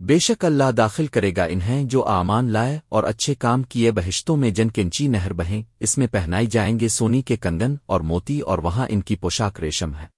بے شک اللہ داخل کرے گا انہیں جو آمان لائے اور اچھے کام کیے بہشتوں میں جن کنچی نہر بہیں، اس میں پہنائی جائیں گے سونی کے کندن اور موتی اور وہاں ان کی پوشاک ریشم ہے۔